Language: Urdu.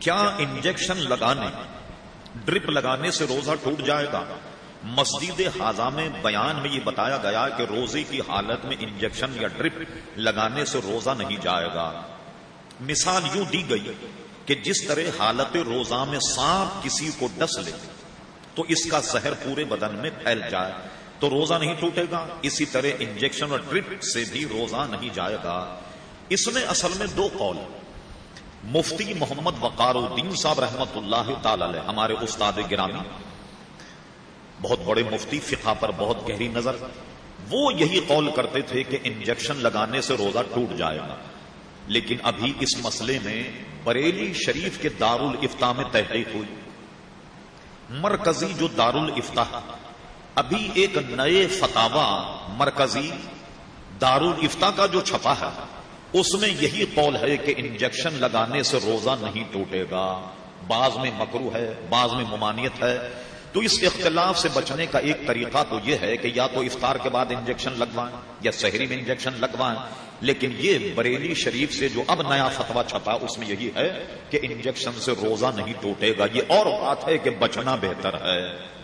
کیا انجیکشن لگانے، ڈرپ لگانے سے روزہ ٹوٹ جائے گا؟ مسجد حاضہ میں بیان میں یہ بتایا گیا کہ روزے کی حالت میں انجیکشن یا ڈرپ لگانے سے روزہ نہیں جائے گا۔ مثال یوں دی گئی کہ جس طرح حالت روزہ میں سانپ کسی کو ڈس لے، تو اس کا زہر پورے بدن میں پھیل جائے، تو روزہ نہیں ٹوٹے گا۔ اسی طرح انجیکشن اور ڈرپ سے بھی روزہ نہیں جائے گا۔ اس میں اصل میں دو قول۔ مفتی محمد وقار الدین صاحب رحمت اللہ تعالی ہمارے استاد گرامی، بہت بڑے مفتی، فقہ پر بہت گہری نظر، وہ یہی قول کرتے تھے کہ انجیکشن لگانے سے روزہ ٹوٹ جائے گا۔ لیکن ابھی اس مسئلے میں بریلی شریف کے دار الفتا میں تحقیق ہوئی۔ مرکزی جو دار الفتا ابھی ایک نئے فتوا مرکزی دارالفتا کا جو چھپا ہے اس میں یہی قول ہے کہ انجیکشن لگانے سے روزہ نہیں ٹوٹے گا۔ بعض میں مکرو ہے، بعض میں ممانیت ہے۔ تو اس اختلاف سے بچنے کا ایک طریقہ تو یہ ہے کہ یا تو افطار کے بعد انجیکشن لگوائیں یا شہری میں انجیکشن لگوائیں۔ لیکن یہ بریلی شریف سے جو اب نیا فتوا چھپا، اس میں یہی ہے کہ انجیکشن سے روزہ نہیں ٹوٹے گا۔ یہ اور بات ہے کہ بچنا بہتر ہے۔